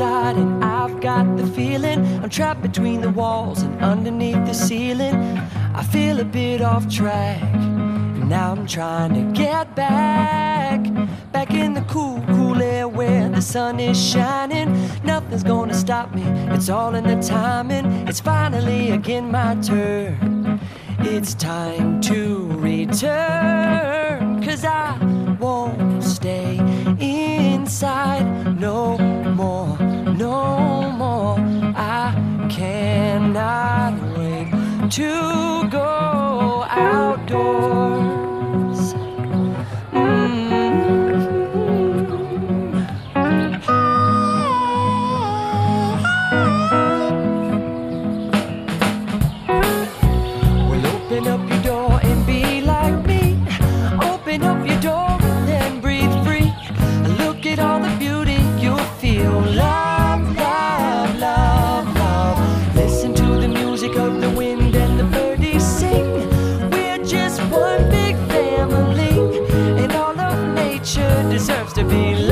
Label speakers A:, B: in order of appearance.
A: I've got the feeling I'm trapped between the walls and underneath the ceiling. I feel a bit off track. And now I'm trying to get back. Back in the cool, cool air where the sun is shining. Nothing's gonna stop me, it's all in the timing. It's finally again my turn. It's time to return. To go outdoors. Mm-hmm. Well, open up your door and be like me. Open up your door and breathe free. Look at all the beauty you'll feel. Love, to be loved.